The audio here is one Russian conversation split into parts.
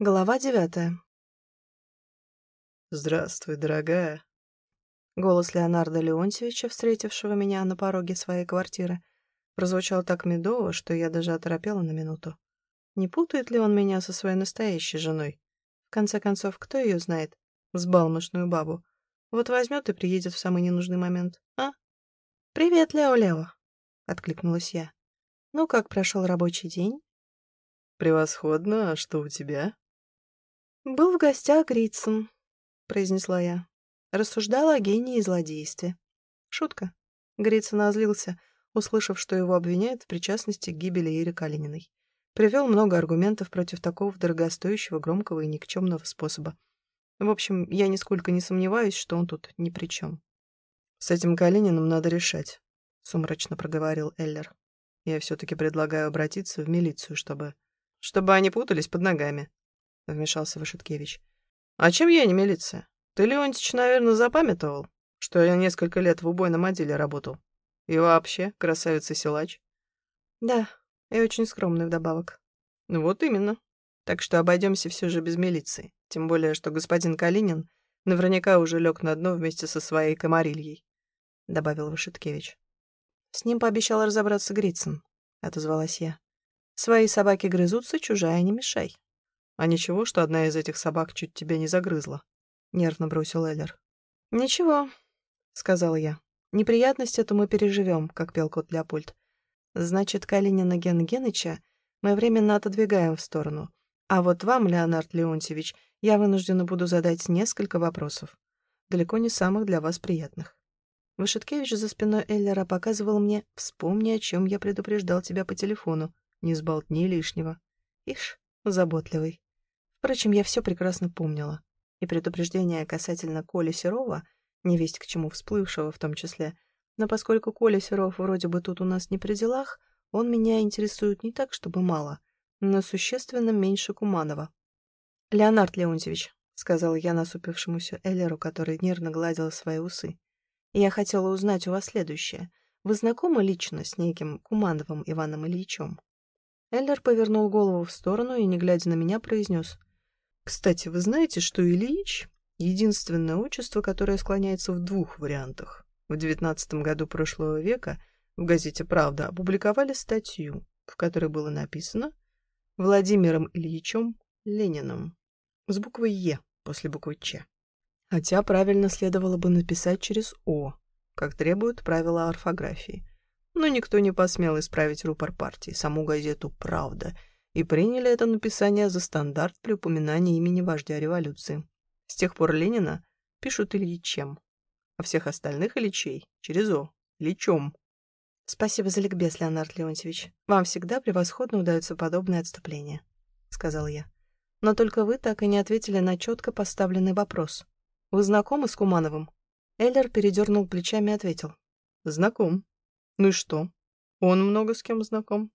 Глава девятая. «Здравствуй, дорогая». Голос Леонарда Леонтьевича, встретившего меня на пороге своей квартиры, прозвучал так медово, что я даже оторопела на минуту. Не путает ли он меня со своей настоящей женой? В конце концов, кто ее знает? Сбалмошную бабу. Вот возьмет и приедет в самый ненужный момент, а? «Привет, Лео-Лео», — откликнулась я. «Ну, как прошел рабочий день?» «Превосходно. А что у тебя?» «Был в гостях Гритсон», — произнесла я. Рассуждала о гении и злодействе. Шутка. Гритсон озлился, услышав, что его обвиняют в причастности к гибели Иры Калининой. Привел много аргументов против такого дорогостоящего, громкого и никчемного способа. В общем, я нисколько не сомневаюсь, что он тут ни при чем. «С этим Калининым надо решать», — сумрачно проговорил Эллер. «Я все-таки предлагаю обратиться в милицию, чтобы...» «Чтобы они путались под ногами», — вмешался Вышиткевич. «А чем я не милиция? Ты, Леонтич, наверное, запамятовал, что я несколько лет в убойном отделе работал. И вообще, красавица-силач». «Да, и очень скромный вдобавок». «Ну вот именно. Так что обойдемся все же без милиции. Тем более, что господин Калинин наверняка уже лег на дно вместе со своей комарильей», — добавил Вышиткевич. «С ним пообещал разобраться Грицин», — отозвалась я. «Свои собаки грызутся, чужая не мешай». «А ничего, что одна из этих собак чуть тебя не загрызла?» — нервно бросил Эллер. «Ничего», — сказал я. «Неприятность эту мы переживем», как пел кот Леопольд. «Значит, Калинина Гена Геныча мы временно отодвигаем в сторону. А вот вам, Леонард Леонтьевич, я вынуждена буду задать несколько вопросов. Далеко не самых для вас приятных». Вышиткевич за спиной Эллера показывал мне «Вспомни, о чем я предупреждал тебя по телефону. Не сболтни лишнего». Ишь, заботливый. Впрочем, я все прекрасно помнила. И предупреждение касательно Коли Серова, невесть к чему всплывшего в том числе, но поскольку Коля Серов вроде бы тут у нас не при делах, он меня интересует не так, чтобы мало, но существенно меньше Куманова. «Леонард Леонтьевич», — сказал я насупившемуся Эллеру, который нервно гладил свои усы, — «я хотела узнать у вас следующее. Вы знакомы лично с неким Кумановым Иваном Ильичем?» Эллер повернул голову в сторону и, не глядя на меня, произнес — кстати, вы знаете, что Ильич — единственное отчество, которое склоняется в двух вариантах. В девятнадцатом году прошлого века в газете «Правда» опубликовали статью, в которой было написано Владимиром Ильичем Лениным с буквой «Е» после буквы «Ч». Хотя правильно следовало бы написать через «О», как требуют правила орфографии. Но никто не посмел исправить рупор партии, саму газету «Правда», и приняли это написание за стандарт при упоминании имени вождя революции. С тех пор Ленина пишут Ильичем, а всех остальных Ильичей через О, Ильичом. «Спасибо за ликбез, Леонард Леонтьевич. Вам всегда превосходно удаются подобные отступления», — сказал я. «Но только вы так и не ответили на четко поставленный вопрос. Вы знакомы с Кумановым?» Эллер передернул плечами и ответил. «Знаком. Ну и что? Он много с кем знаком.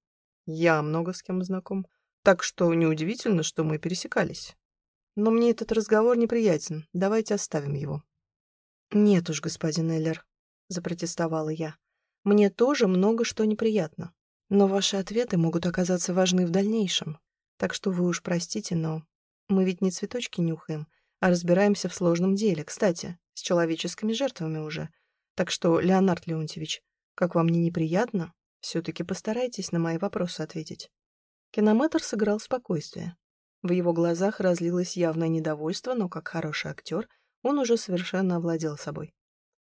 Я много с кем знаком. Так что неудивительно, что мы пересекались. Но мне этот разговор неприятен. Давайте оставим его. Нет уж, господин Эллер, запротестовала я. Мне тоже много что неприятно. Но ваши ответы могут оказаться важны в дальнейшем. Так что вы уж простите, но мы ведь не цветочки нюхаем, а разбираемся в сложном деле, кстати, с человеческими жертвами уже. Так что, Леонард Леонтьевич, как вам не неприятно, все-таки постарайтесь на мои вопросы ответить. Кинометр сыграл спокойствие. В его глазах разлилось явное недовольство, но как хороший актер он уже совершенно овладел собой.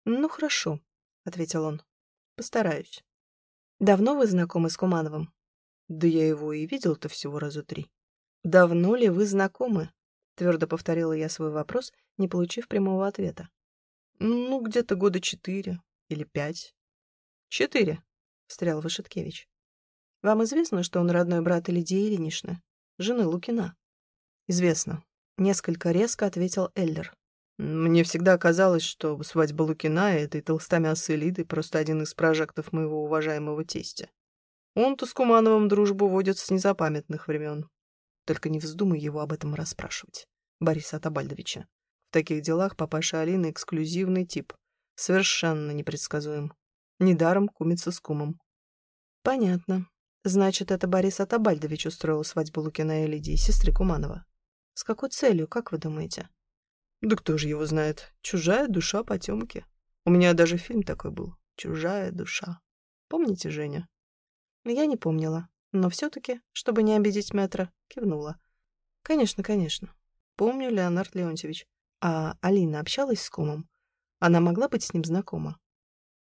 «Ну, хорошо», — ответил он. «Постараюсь». «Давно вы знакомы с Кумановым?» «Да я его и видел-то всего раза три». «Давно ли вы знакомы?» — твердо повторила я свой вопрос, не получив прямого ответа. «Ну, где-то года четыре или пять». «Четыре», — встрял Вышиткевич. «Вам известно, что он родной брат Лидии Ильиничны, жены Лукина?» «Известно», — несколько резко ответил Эллер. «Мне всегда казалось, что свадьба Лукина и этой толстомясой Лиды просто один из прожектов моего уважаемого тестя. Он-то с Кумановым дружбу водит с незапамятных времен. Только не вздумай его об этом расспрашивать, Бориса Атабальдовича. В таких делах папаша Алины эксклюзивный тип, совершенно непредсказуем. Недаром кумится с кумом. Понятно. Значит, это Борис Атабальдович устроил свадьбу Лукина и Лидии, сестры Куманова. С какой целью, как вы думаете? Да кто же его знает? Чужая душа потемки. У меня даже фильм такой был. Чужая душа. Помните, Женя? Я не помнила, но все-таки, чтобы не обидеть метра, кивнула. Конечно, конечно. Помню, Леонард Леонтьевич. А Алина общалась с кумом? Она могла быть с ним знакома?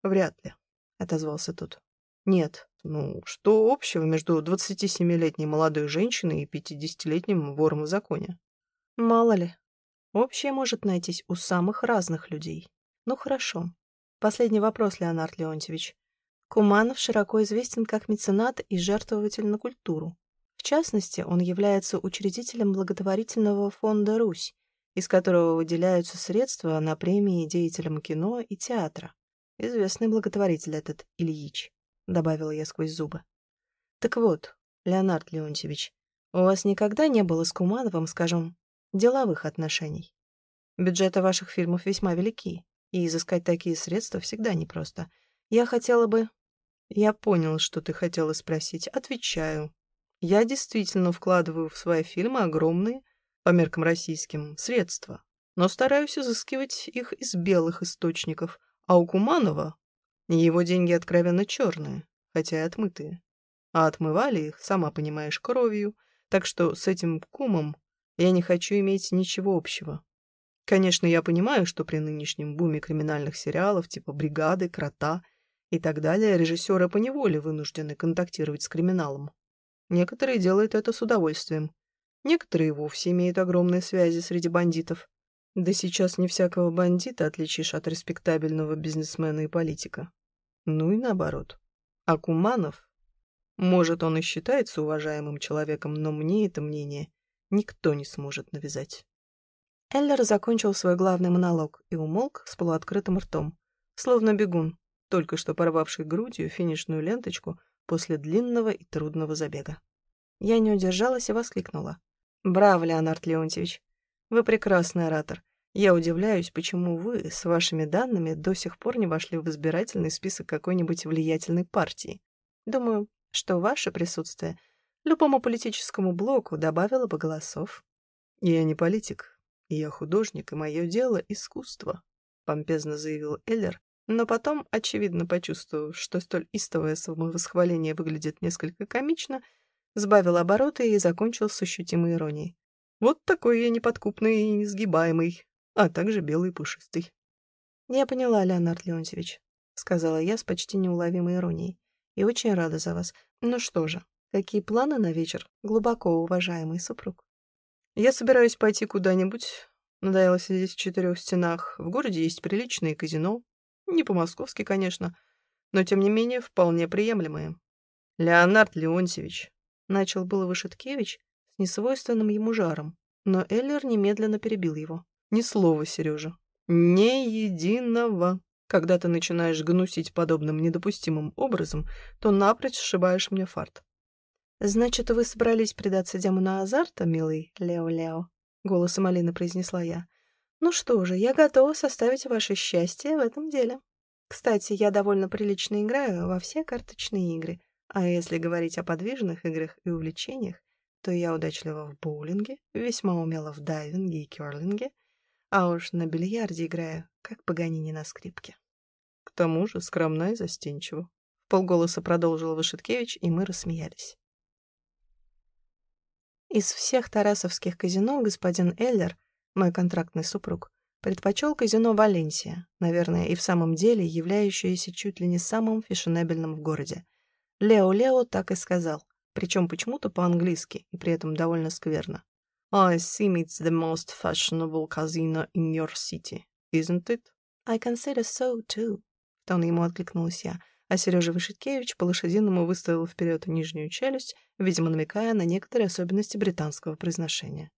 Вряд ли, отозвался тот. Нет, ну, что общего между 27-летней молодой женщиной и 50-летним вором в законе? Мало ли. Общее может найтись у самых разных людей. Ну, хорошо. Последний вопрос, Леонард Леонтьевич. Куманов широко известен как меценат и жертвователь на культуру. В частности, он является учредителем благотворительного фонда «Русь», из которого выделяются средства на премии деятелям кино и театра. Известный благотворитель этот Ильич, добавила я сквозь зубы. Так вот, Леонард Леонтьевич, у вас никогда не было с Кумановым, скажем, деловых отношений? Бюджеты ваших фильмов весьма велики, и изыскать такие средства всегда непросто. Я хотела бы я понял, что ты хотела спросить. Отвечаю. Я действительно вкладываю в свои фильмы огромные, по меркам российским, средства, но стараюсь изыскивать их из белых источников, а у Куманова его деньги откровенно черные, хотя и отмытые. А отмывали их, сама понимаешь, кровью, так что с этим кумом я не хочу иметь ничего общего. Конечно, я понимаю, что при нынешнем буме криминальных сериалов типа «Бригады», «Крота» и так далее, режиссеры поневоле вынуждены контактировать с криминалом. Некоторые делают это с удовольствием. Некоторые вовсе имеют огромные связи среди бандитов. Да сейчас не всякого бандита отличишь от респектабельного бизнесмена и политика. Ну и наоборот. А Куманов? Может, он и считается уважаемым человеком, но мне это мнение никто не сможет навязать. Эллер закончил свой главный монолог и умолк с полуоткрытым ртом, словно бегун, только что порвавший грудью финишную ленточку после длинного и трудного забега. Я не удержалась и воскликнула. «Браво, Леонард Леонтьевич! Вы прекрасный оратор. Я удивляюсь, почему вы с вашими данными до сих пор не вошли в избирательный список какой-нибудь влиятельной партии. Думаю, что ваше присутствие любому политическому блоку добавило бы голосов». «Я не политик, я художник, и мое дело — искусство», — помпезно заявил Эллер, но потом, очевидно почувствовав, что столь истовое самовосхваление выглядит несколько комично, сбавил обороты и закончил с ощутимой иронией. «Вот такой я неподкупный и несгибаемый, а также белый пушистый». «Я поняла, Леонард Леонтьевич», — сказала я с почти неуловимой иронией. «И очень рада за вас. Ну что же, какие планы на вечер, глубоко уважаемый супруг?» «Я собираюсь пойти куда-нибудь. Надоело сидеть в четырех стенах. В городе есть приличные казино, не по-московски, конечно, но тем не менее вполне приемлемые. Леонард Леонтьевич. Начал было Вышиткевич с несвойственным ему жаром, но Эллер немедленно перебил его. Ни слова, Сережа. Ни единого. Когда ты начинаешь гнусить подобным недопустимым образом, то напрочь сшибаешь мне фарт. «Значит, вы собрались предаться демону азарта, милый Лео-Лео?» — голосом Алины произнесла я. Ну что же, я готова составить ваше счастье в этом деле. Кстати, я довольно прилично играю во все карточные игры, а если говорить о подвижных играх и увлечениях, то я удачлива в боулинге, весьма умела в дайвинге и керлинге, а уж на бильярде играю, как Паганини на скрипке. К тому же скромна и застенчива. Полголоса продолжил Вашиткевич, и мы рассмеялись. Из всех тарасовских казино господин Эллер мой контрактный супруг, предпочел казино «Валенсия», наверное, и в самом деле являющееся чуть ли не самым фешенебельным в городе. Лео-Лео так и сказал, причем почему-то по-английски, и при этом довольно скверно. «I assume it's the most fashionable casino in your city, isn't it?» «I consider so, too», — в тон ему откликнулась я, а Сережа Вышиткевич по-лошадиному выставил вперед нижнюю челюсть, видимо, намекая на некоторые особенности британского произношения.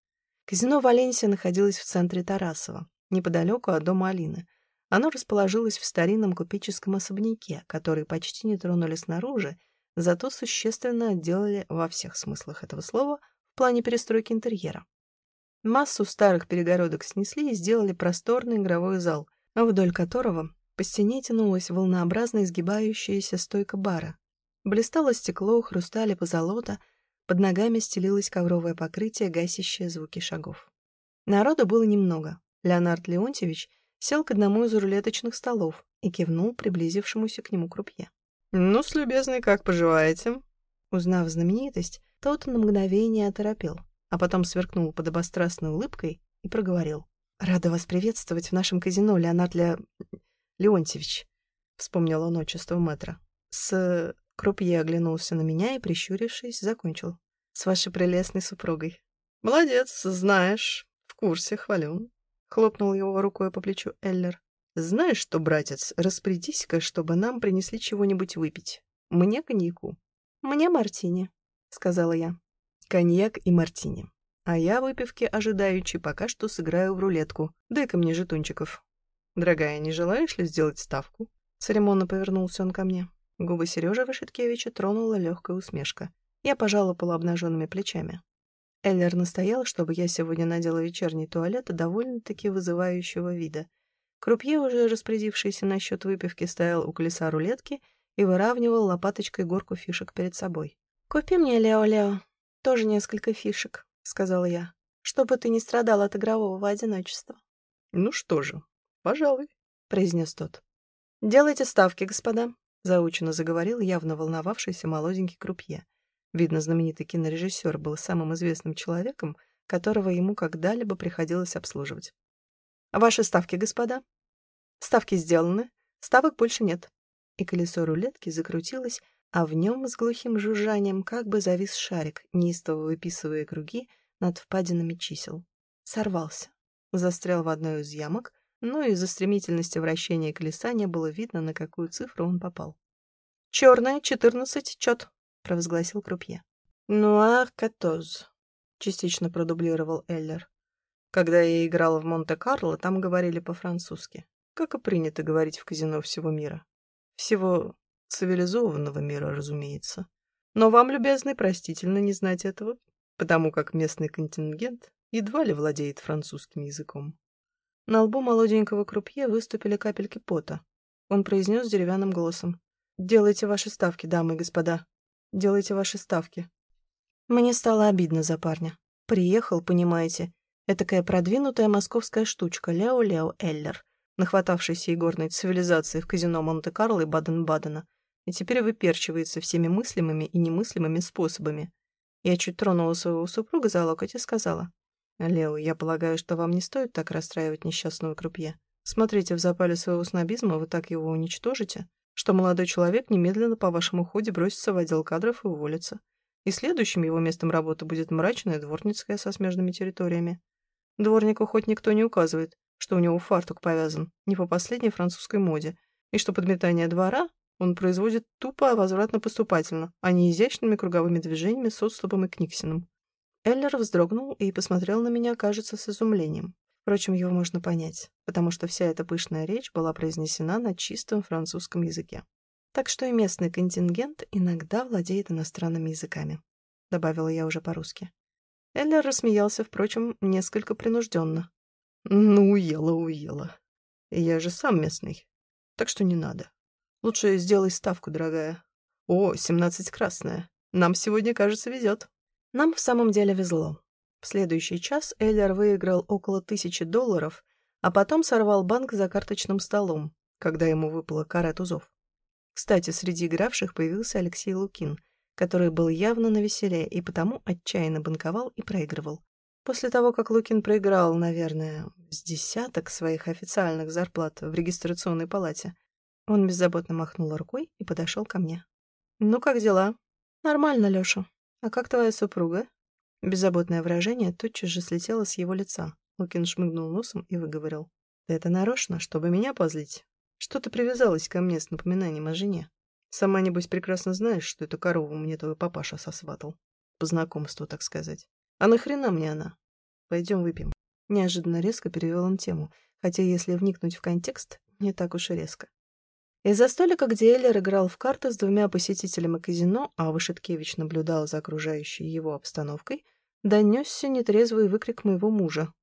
Казино «Валенсия» находилось в центре Тарасова, неподалеку от дома Алины. Оно расположилось в старинном купеческом особняке, который почти не тронули снаружи, зато существенно отделали во всех смыслах этого слова в плане перестройки интерьера. Массу старых перегородок снесли и сделали просторный игровой зал, вдоль которого по стене тянулась волнообразно изгибающаяся стойка бара. Блистало стекло, хрустали позолота, Под ногами стелилось ковровое покрытие, гасящее звуки шагов. Народу было немного. Леонард Леонтьевич сел к одному из рулеточных столов и кивнул приблизившемуся к нему крупье. «Ну-с, любезный, как поживаете?» Узнав знаменитость, тот на мгновение оторопел, а потом сверкнул подобострастной улыбкой и проговорил. «Рада вас приветствовать в нашем казино, Леонард Ле... Леонтьевич», — вспомнил он отчество мэтра. «С...» — Крупье оглянулся на меня и, прищурившись, закончил. «С вашей прелестной супругой». «Молодец, знаешь. В курсе, хвалю», — хлопнул его рукой по плечу Эллер. «Знаешь что, братец, распорядись-ка, чтобы нам принесли чего-нибудь выпить. Мне коньяку». «Мне мартини», — сказала я. «Коньяк и мартини. А я выпивки ожидаючи пока что сыграю в рулетку. Дай-ка мне жетончиков». «Дорогая, не желаешь ли сделать ставку?» Церемонно повернулся он ко мне. Губы Сережи Вышиткевича тронула легкая усмешка. Я пожала полуобнаженными плечами. Эллер настоял, чтобы я сегодня надела вечерний туалет довольно-таки вызывающего вида. Крупье, уже распорядившийся насчет выпивки, стоял у колеса рулетки и выравнивал лопаточкой горку фишек перед собой. «Купи мне, Лео-Лео, тоже несколько фишек», — сказала я, «чтобы ты не страдал от игрового одиночества». «Ну что же, пожалуй», — произнес тот. «Делайте ставки, господа», — заучено заговорил явно волновавшийся молоденький крупье. Видно, знаменитый кинорежиссер был самым известным человеком, которого ему когда-либо приходилось обслуживать. «Ваши ставки, господа?» «Ставки сделаны. Ставок больше нет и колесо рулетки закрутилось, а в нем с глухим жужжанием как бы завис шарик, неистово выписывая круги над впадинами чисел. Сорвался. Застрял в одной из ямок, но из-за стремительности вращения колеса не было видно, на какую цифру он попал. «Черная, четырнадцать, чет», — провозгласил крупье. «Нуар катоз», — частично продублировал Эллер. Когда я играла в Монте-Карло, там говорили по-французски, как и принято говорить в казино всего мира. Всего цивилизованного мира, разумеется. Но вам, любезный, простительно не знать этого, потому как местный контингент едва ли владеет французским языком. На лбу молоденького крупье выступили капельки пота. Он произнес деревянным голосом. «Делайте ваши ставки, дамы и господа. Делайте ваши ставки». Мне стало обидно за парня. Приехал, понимаете, этакая продвинутая московская штучка Лео-Лео Эллер, нахватавшийся игорной цивилизации в казино Монте-Карло и Баден-Бадена, и теперь выперчивается всеми мыслимыми и немыслимыми способами. Я чуть тронула своего супруга за локоть и сказала, «Лео, я полагаю, что вам не стоит так расстраивать несчастного крупье. Смотрите, в запале своего снобизма вы так его уничтожите, что молодой человек немедленно по вашему ходе бросится в отдел кадров и уволится. И следующим его местом работы будет мрачная дворницкая со смежными территориями. Дворнику хоть никто не указывает, что у него фартук повязан не по последней французской моде, и что подметание двора он производит тупо возвратно-поступательно, а не изящными круговыми движениями с отступом и книксином. Эллер вздрогнул и посмотрел на меня, кажется, с изумлением. Впрочем, его можно понять, потому что вся эта пышная речь была произнесена на чистом французском языке. Так что и местный контингент иногда владеет иностранными языками, добавила я уже по-русски. Эллер рассмеялся, впрочем, несколько принужденно. Ну, уела, уела. Я же сам местный. Так что не надо. Лучше сделай ставку, дорогая. О, семнадцать красная. Нам сегодня, кажется, везет. Нам в самом деле везло. В следующий час Эллер выиграл около тысячи долларов, а потом сорвал банк за карточным столом, когда ему выпала кара тузов. Кстати, среди игравших появился Алексей Лукин, который был явно навеселее и потому отчаянно банковал и проигрывал. После того, как Лукин проиграл, наверное, с десяток своих официальных зарплат в регистрационной палате, он беззаботно махнул рукой и подошел ко мне. «Ну, как дела?» «Нормально, Лёша. А как твоя супруга?» Беззаботное выражение тотчас же слетело с его лица. Лукин шмыгнул носом и выговорил. «Ты это нарочно, чтобы меня позлить? Что ты привязалась ко мне с напоминанием о жене? Сама, небось, прекрасно знаешь, что эту корову мне твой папаша сосватал. По знакомству, так сказать. А нахрена мне она? Пойдем выпьем. Неожиданно резко перевел он тему, хотя, если вникнуть в контекст, не так уж и резко. Из-за столика, где Эллер играл в карты с двумя посетителями казино, а Вышиткевич наблюдал за окружающей его обстановкой, донесся нетрезвый выкрик моего мужа.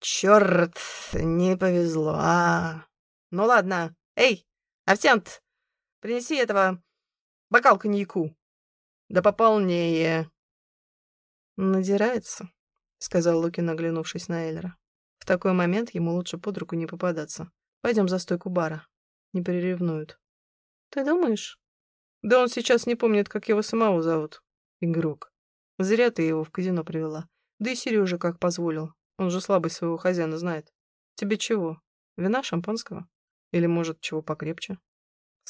«Черт, не повезло, а! Ну ладно, эй, официант, принеси этого бокал коньяку. Да пополнее. «Надирается», — сказал Лукин, оглянувшись на Эллера. «В такой момент ему лучше под руку не попадаться. Пойдем за стойку бара. Не переревнуют». «Ты думаешь?» «Да он сейчас не помнит, как его самого зовут. Игрок. Зря ты его в казино привела. Да и Сережа как позволил. Он же слабость своего хозяина знает. Тебе чего? Вина шампанского? Или, может, чего покрепче?»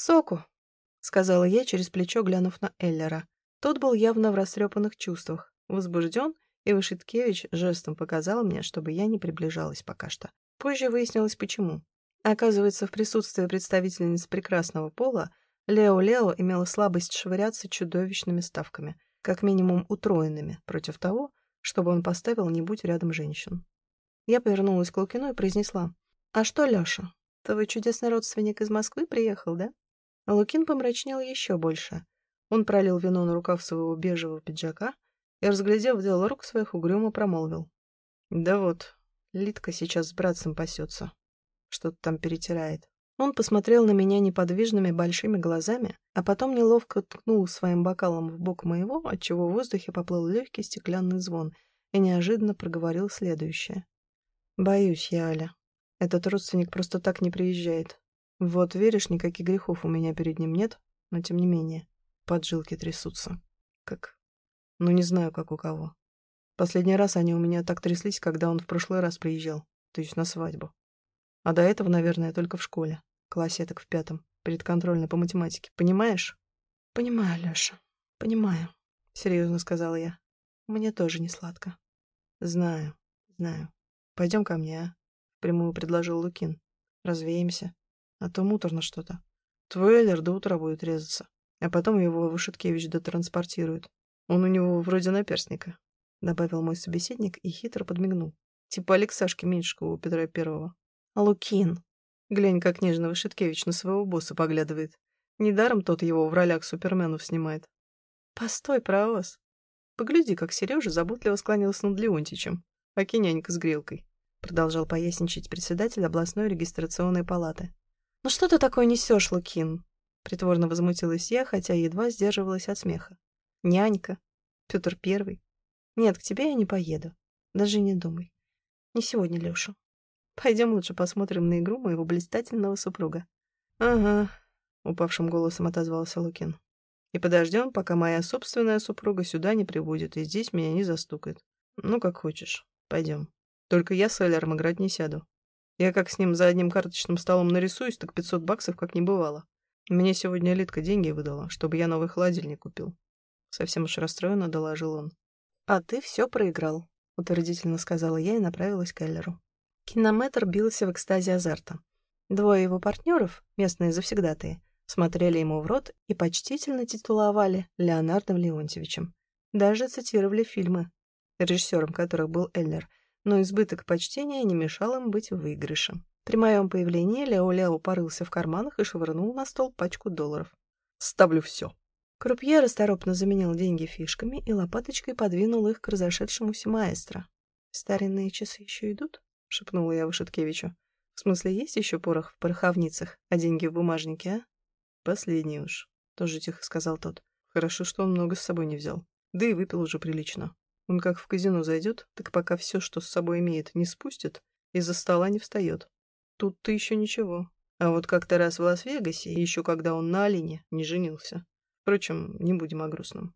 «Соку», — сказала я через плечо, глянув на Эллера. Тот был явно в растрепанных чувствах, возбужден, и Вышиткевич жестом показал мне, чтобы я не приближалась пока что. Позже выяснилось, почему. Оказывается, в присутствии представительниц прекрасного пола Лео-Лео имела слабость швыряться чудовищными ставками, как минимум утроенными, против того, чтобы он поставил не будь рядом женщин. Я повернулась к Лукину и произнесла. «А что, Лёша, твой чудесный родственник из Москвы приехал, да?» Лукин помрачнел еще больше. Он пролил вино на рукав своего бежевого пиджака и, разглядев дело рук своих, угрюмо промолвил. «Да вот, Литка сейчас с братцем пасется. Что-то там перетирает». Он посмотрел на меня неподвижными большими глазами, а потом неловко ткнул своим бокалом в бок моего, отчего в воздухе поплыл легкий стеклянный звон, и неожиданно проговорил следующее. «Боюсь я, Аля. Этот родственник просто так не приезжает. Вот, веришь, никаких грехов у меня перед ним нет, но тем не менее, поджилки трясутся. Как? Ну, не знаю, как у кого. Последний раз они у меня так тряслись, когда он в прошлый раз приезжал, то есть на свадьбу. А до этого, наверное, только в школе, классе так в пятом, перед контрольной по математике. Понимаешь? Понимаю, Леша, понимаю, серьезно сказала я. Мне тоже не сладко. Знаю, знаю. Пойдем ко мне, а? Прямую предложил Лукин. Развеемся. А то муторно что-то. Твой Эллер до утра будет резаться. А потом его Вышиткевич дотранспортирует. Он у него вроде наперстника. Добавил мой собеседник и хитро подмигнул. Типа Алексашки Меньшикова у Петра Первого. А Лукин. Глянь, как нежно Вышиткевич на своего босса поглядывает. Недаром тот его в ролях суперменов снимает. Постой, про вас. Погляди, как Сережа заботливо склонился над Леонтичем. Аки нянька с грелкой. Продолжал поясничать председатель областной регистрационной палаты. «Ну что ты такое несешь, Лукин?» Притворно возмутилась я, хотя едва сдерживалась от смеха. «Нянька. Петр Первый. Нет, к тебе я не поеду. Даже не думай. Не сегодня, Леша. Пойдем лучше посмотрим на игру моего блистательного супруга». «Ага», — упавшим голосом отозвался Лукин. «И подождем, пока моя собственная супруга сюда не прибудет и здесь меня не застукает. Ну, как хочешь. Пойдем. Только я с Эллером играть не сяду. Я как с ним за одним карточным столом нарисуюсь, так 500 баксов как не бывало. Мне сегодня Литка деньги выдала, чтобы я новый холодильник купил. Совсем уж расстроенно доложил он. «А ты все проиграл», — утвердительно сказала я и направилась к Эллеру. Кинометр бился в экстазе азарта. Двое его партнеров, местные завсегдатые, смотрели ему в рот и почтительно титуловали Леонардом Леонтьевичем. Даже цитировали фильмы, режиссером которых был Эллер — но избыток почтения не мешал им быть в выигрыше. При моем появлении Ляо-Ляо порылся в карманах и швырнул на стол пачку долларов. «Ставлю все». Крупье расторопно заменил деньги фишками и лопаточкой подвинул их к разошедшемуся маэстро. «Старинные часы еще идут?» — шепнула я Вышиткевичу. «В смысле, есть еще порох в пороховницах, а деньги в бумажнике, а?» «Последний уж», — тоже тихо сказал тот. «Хорошо, что он много с собой не взял. Да и выпил уже прилично. Он как в казино зайдет, так пока все, что с собой имеет, не спустит, из-за стола не встает. Тут-то еще ничего. А вот как-то раз в Лас-Вегасе, еще когда он на Алине, не женился. Впрочем, не будем о грустном.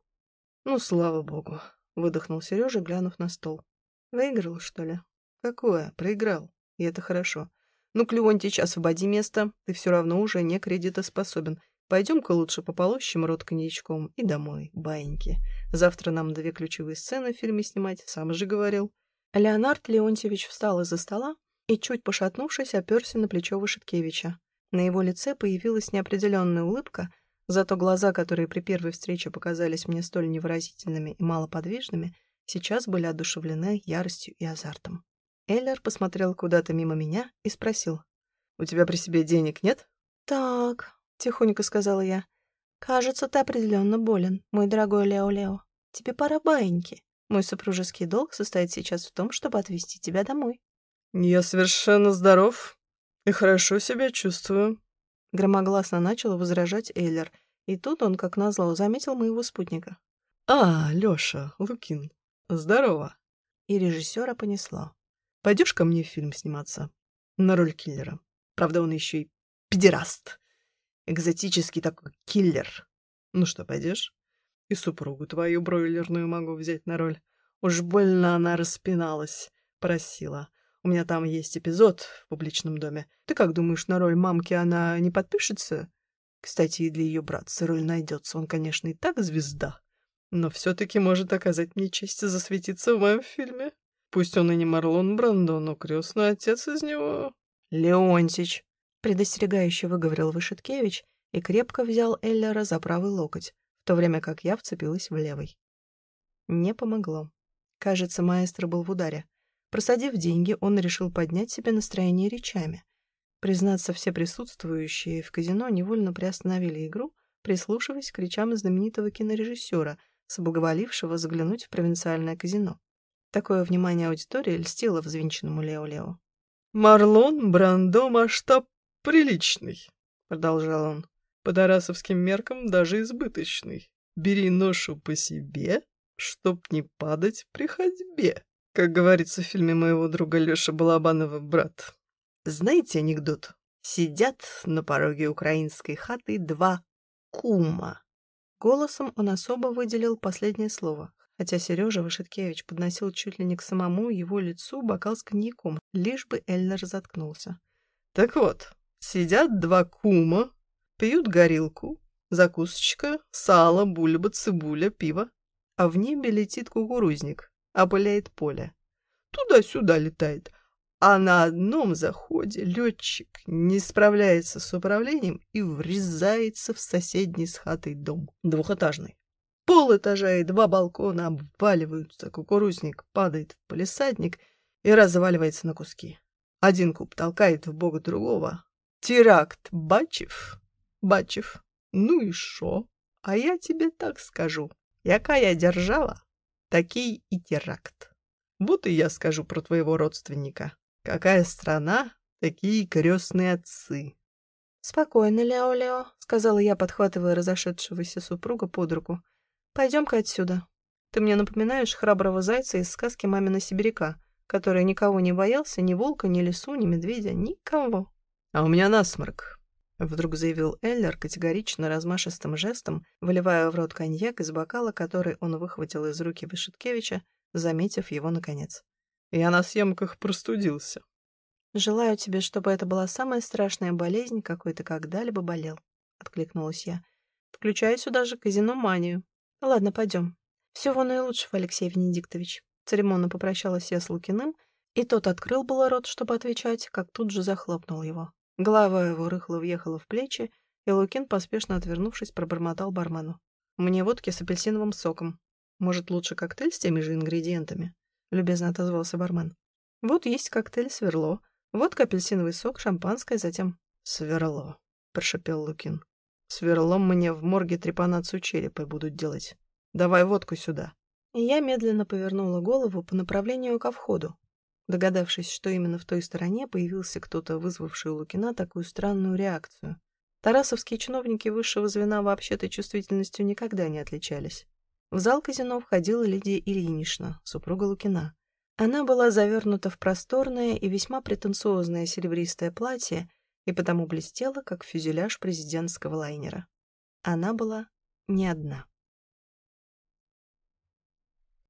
Ну, слава богу, выдохнул Сережа, глянув на стол. Выиграл, что ли? Какое? Проиграл. И это хорошо. Ну, Клеонтич, освободи место. Ты все равно уже не кредитоспособен. Пойдем-ка лучше пополощем рот коньячком и домой, баиньки. Завтра нам две ключевые сцены в фильме снимать, сам же говорил. Леонард Леонтьевич встал из-за стола и, чуть пошатнувшись, оперся на плечо Вышиткевича. На его лице появилась неопределенная улыбка, зато глаза, которые при первой встрече показались мне столь невыразительными и малоподвижными, сейчас были одушевлены яростью и азартом. Эллер посмотрел куда-то мимо меня и спросил. «У тебя при себе денег нет?» «Так, — тихонько сказала я. «Кажется, ты определенно болен, мой дорогой Лео-Лео. Тебе пора баиньки. Мой супружеский долг состоит сейчас в том, чтобы отвезти тебя домой». «Я совершенно здоров и хорошо себя чувствую», — громогласно начал возражать Эйлер, и тут он, как назло, заметил моего спутника. «А, Лёша, Лукин, Здорово. И режиссера понесло. Пойдешь ко мне в фильм сниматься? На роль киллера. Правда, он еще и педераст. Экзотический такой киллер. Ну что, пойдешь? И супругу твою бройлерную могу взять на роль. Уж больно она распиналась, просила. У меня там есть эпизод в публичном доме. Ты как думаешь, на роль мамки она не подпишется? Кстати, и для ее братца роль найдется. Он, конечно, и так звезда. Но все-таки может оказать мне честь засветиться в моем фильме. Пусть он и не Марлон Брандо, но крестный отец из него... Леонтич, предостерегающе выговорил Вышиткевич и крепко взял Эллера за правый локоть, в то время как я вцепилась в левый. Не помогло. Кажется, маэстро был в ударе. Просадив деньги, он решил поднять себе настроение речами. Признаться, все присутствующие в казино невольно приостановили игру, прислушиваясь к речам знаменитого кинорежиссера, соблаговолившего заглянуть в провинциальное казино. Такое внимание аудитории льстило взвинченному Лео-Лео. «Марлон Брандо масштаб приличный», — продолжал он. «По дарасовским меркам даже избыточный. Бери ношу по себе, чтоб не падать при ходьбе», как говорится в фильме моего друга Лёши Балабанова «Брат». Знаете анекдот? Сидят на пороге украинской хаты два кума. Голосом он особо выделил последнее слово, хотя Сережа Вашиткевич подносил чуть ли не к самому его лицу бокал с коньяком, лишь бы Эльнер заткнулся. Так вот, сидят два кума, пьют горилку, закусочка, сало, бульба, цибуля, пиво, а в небе летит кукурузник, опыляет поле. Туда-сюда летает — а на одном заходе летчик не справляется с управлением и врезается в соседний с хатой дом, двухэтажный. Пол этажа и два балкона обваливаются, кукурузник падает в полисадник и разваливается на куски. Один куб толкает в бок другого. Теракт Бачев? Бачев, ну и шо? А я тебе так скажу. Якая держава, такий и теракт. Вот и я скажу про твоего родственника. Какая страна, такие крестные отцы. «Спокойно, Лео-Лео», — сказала я, подхватывая разошедшегося супруга под руку. «Пойдем-ка отсюда. Ты мне напоминаешь храброго зайца из сказки «Мамина сибиряка», который никого не боялся, ни волка, ни лису, ни медведя, никого». «А у меня насморк», — вдруг заявил Эллер категорично размашистым жестом, выливая в рот коньяк из бокала, который он выхватил из руки Вышеткевича, заметив его наконец. Я на съемках простудился. «Желаю тебе, чтобы это была самая страшная болезнь, какой ты когда-либо болел», — откликнулась я. «Включаю сюда же казиноманию. Ладно, пойдем. Всего наилучшего, Алексей Венедиктович». Церемонно попрощалась я с Лукиным, и тот открыл было рот, чтобы отвечать, как тут же захлопнул его. Голова его рыхло въехала в плечи, и Лукин, поспешно отвернувшись, пробормотал бармену. «Мне водки с апельсиновым соком. Может, лучше коктейль с теми же ингредиентами?» любезно отозвался бармен. Вот есть коктейль «Сверло», вот апельсиновый сок, шампанское, затем... «Сверло», — прошепел Лукин. «Сверлом мне в морге трепанацию черепа будут делать. Давай водку сюда». Я медленно повернула голову по направлению ко входу, догадавшись, что именно в той стороне появился кто-то, вызвавший у Лукина такую странную реакцию. Тарасовские чиновники высшего звена вообще-то чувствительностью никогда не отличались. В зал казино входила Лидия Ильинична, супруга Лукина. Она была завернута в просторное и весьма претенциозное серебристое платье и потому блестела, как фюзеляж президентского лайнера. Она была не одна.